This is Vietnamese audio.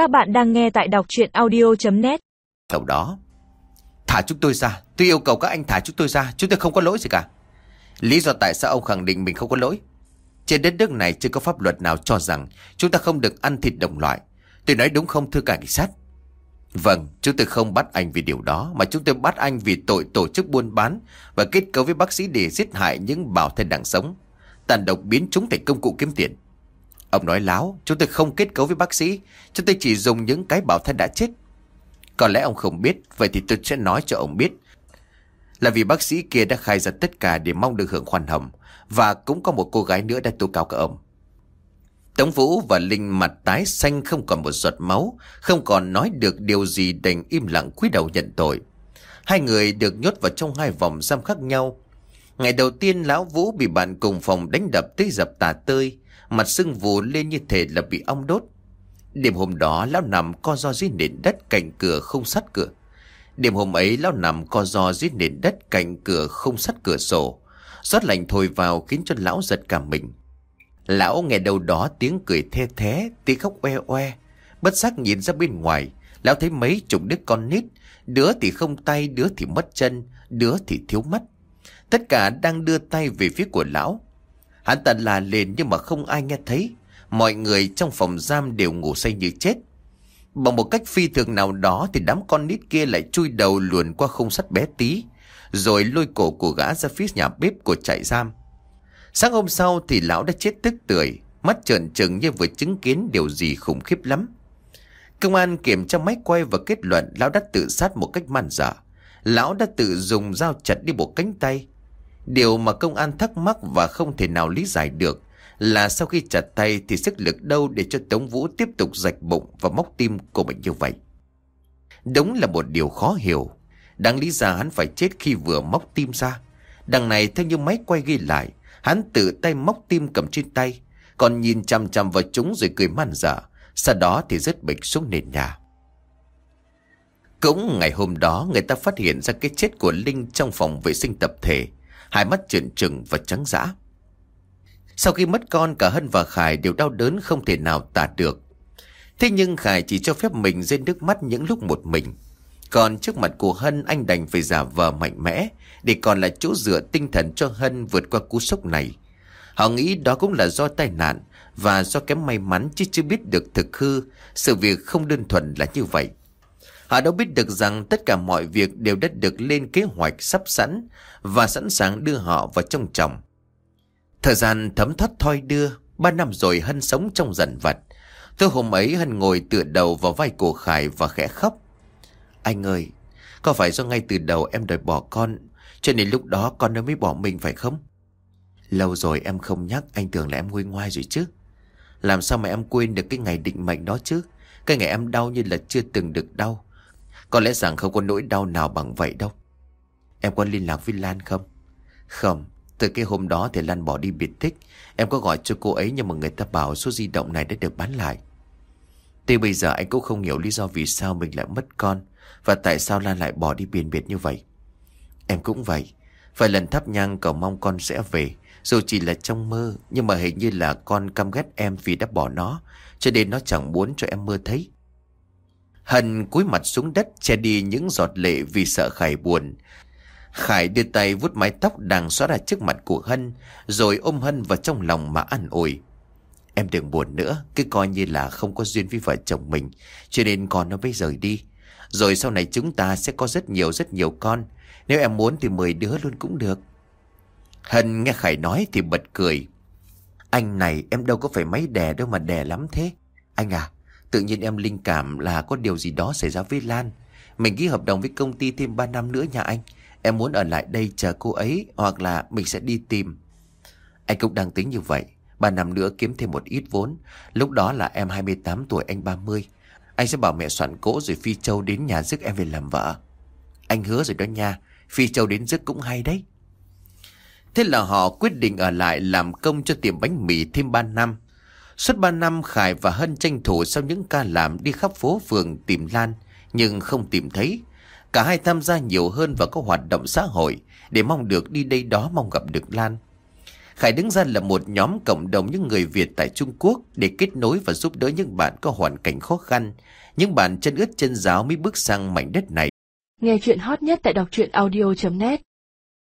Các bạn đang nghe tại đọc chuyện audio.net Đầu đó Thả chúng tôi ra. Tôi yêu cầu các anh thả chúng tôi ra. Chúng tôi không có lỗi gì cả. Lý do tại sao ông khẳng định mình không có lỗi? Trên đất nước này chưa có pháp luật nào cho rằng Chúng ta không được ăn thịt đồng loại. Tôi nói đúng không thưa cảnh sát? Vâng, chúng tôi không bắt anh vì điều đó Mà chúng tôi bắt anh vì tội tổ chức buôn bán Và kết cấu với bác sĩ để giết hại những bảo thân đang sống. Tàn độc biến chúng thành công cụ kiếm tiền. Ông nói láo Chúng tôi không kết cấu với bác sĩ Chúng tôi chỉ dùng những cái bảo thân đã chết Có lẽ ông không biết Vậy thì tôi sẽ nói cho ông biết Là vì bác sĩ kia đã khai ra tất cả Để mong được hưởng khoan hồng Và cũng có một cô gái nữa đã tố cáo cả ông Tống Vũ và Linh mặt tái xanh không còn một giọt máu, không còn nói được điều gì đành im lặng cúi đầu nhận tội. Hai người được nhốt vào trong hai vòng giam khác nhau. Ngày đầu tiên Lão Vũ bị bạn cùng phòng đánh đập tới dập tà tơi, mặt sưng vù lên như thể là bị ong đốt. Đêm hôm đó Lão nằm co do dưới nền đất cạnh cửa không sắt cửa. Đêm hôm ấy Lão nằm co do dưới nền đất cạnh cửa không sắt cửa sổ. Gió lạnh thổi vào khiến cho Lão giật cả mình. Lão nghe đâu đó tiếng cười the thế, tiếng khóc oe oe. Bất giác nhìn ra bên ngoài, lão thấy mấy chục đứa con nít, đứa thì không tay, đứa thì mất chân, đứa thì thiếu mắt. Tất cả đang đưa tay về phía của lão. Hắn ta là lên nhưng mà không ai nghe thấy. Mọi người trong phòng giam đều ngủ say như chết. Bằng một cách phi thường nào đó thì đám con nít kia lại chui đầu luồn qua không sắt bé tí, rồi lôi cổ của gã ra phía nhà bếp của trại giam. Sáng hôm sau thì lão đã chết tức tưởi, mắt trợn trừng như vừa chứng kiến điều gì khủng khiếp lắm. Công an kiểm tra máy quay và kết luận lão đã tự sát một cách man dở. Lão đã tự dùng dao chặt đi một cánh tay. Điều mà công an thắc mắc và không thể nào lý giải được là sau khi chặt tay thì sức lực đâu để cho Tống Vũ tiếp tục rạch bụng và móc tim của mình như vậy. Đúng là một điều khó hiểu. Đáng lý ra hắn phải chết khi vừa móc tim ra. Đằng này theo như máy quay ghi lại, Hắn tự tay móc tim cầm trên tay Còn nhìn chằm chằm vào chúng rồi cười man dở Sau đó thì rớt bịch xuống nền nhà Cũng ngày hôm đó người ta phát hiện ra cái chết của Linh trong phòng vệ sinh tập thể Hai mắt trợn trừng và trắng dã. Sau khi mất con, cả Hân và Khải đều đau đớn không thể nào tả được. Thế nhưng Khải chỉ cho phép mình rơi nước mắt những lúc một mình. Còn trước mặt của Hân, anh đành phải giả vờ mạnh mẽ Để còn là chỗ dựa tinh thần cho Hân vượt qua cú sốc này. Họ nghĩ đó cũng là do tai nạn Và do kém may mắn chứ chưa biết được thực hư. Sự việc không đơn thuần là như vậy. Họ đâu biết được rằng tất cả mọi việc đều đã được lên kế hoạch sắp sẵn Và sẵn sàng đưa họ vào trong chồng Thời gian thấm thoát thoi đưa Ba năm rồi Hân sống trong dần vật Tới hôm ấy Hân ngồi tựa đầu vào vai cổ Khải và khẽ khóc anh ơi, có phải do ngay từ đầu em đòi bỏ con, cho nên lúc đó con nó mới bỏ mình phải không? Lâu rồi em không nhắc, anh tưởng là em nguôi ngoai rồi chứ. Làm sao mà em quên được cái ngày định mệnh đó chứ? Cái ngày em đau như là chưa từng được đau. Có lẽ rằng không có nỗi đau nào bằng vậy đâu. Em có liên lạc với Lan không? Không, từ cái hôm đó thì Lan bỏ đi biệt tích. Em có gọi cho cô ấy nhưng mà người ta bảo số di động này đã được bán lại. Từ bây giờ anh cũng không hiểu lý do vì sao mình lại mất con. Và tại sao Lan lại bỏ đi biển biệt như vậy Em cũng vậy Vài lần thắp nhang cầu mong con sẽ về Dù chỉ là trong mơ Nhưng mà hình như là con căm ghét em vì đã bỏ nó Cho nên nó chẳng muốn cho em mơ thấy Hân cúi mặt xuống đất Che đi những giọt lệ vì sợ Khải buồn. Khải đưa tay vuốt mái tóc đang xóa ra trước mặt của Hân, Rồi ôm Hân vào trong lòng mà an ủi. Em đừng buồn nữa, Cứ coi như là không có duyên với vợ chồng mình, Cho nên con nó mới rời đi. Rồi sau này chúng ta sẽ có rất nhiều rất nhiều con. Nếu em muốn thì 10 đứa luôn cũng được. Hân nghe Khải nói thì bật cười. Anh này em đâu có phải máy đè đâu mà đè lắm thế. Anh à Tự nhiên em linh cảm là có điều gì đó xảy ra với Lan Mình ký hợp đồng với công ty thêm 3 năm nữa nha anh Em muốn ở lại đây chờ cô ấy Hoặc là mình sẽ đi tìm Anh cũng đang tính như vậy 3 năm nữa kiếm thêm một ít vốn Lúc đó là em 28 tuổi anh 30 anh sẽ bảo mẹ soạn cỗ rồi Phi Châu đến nhà giúp em về làm vợ. Anh hứa rồi đó nha, Phi Châu đến giúp cũng hay đấy. Thế là họ quyết định ở lại làm công cho tiệm bánh mì thêm 3 năm. Suốt 3 năm Khải và Hân tranh thủ sau những ca làm đi khắp phố phường tìm Lan, nhưng không tìm thấy. Cả hai tham gia nhiều hơn vào các hoạt động xã hội để mong được đi đây đó mong gặp được Lan. Khải đứng ra là một nhóm cộng đồng những người Việt tại Trung Quốc để kết nối và giúp đỡ những bạn có hoàn cảnh khó khăn, những bạn chân ướt chân giáo mới bước sang mảnh đất này. Nghe chuyện hot nhất tại đọc truyện audio.net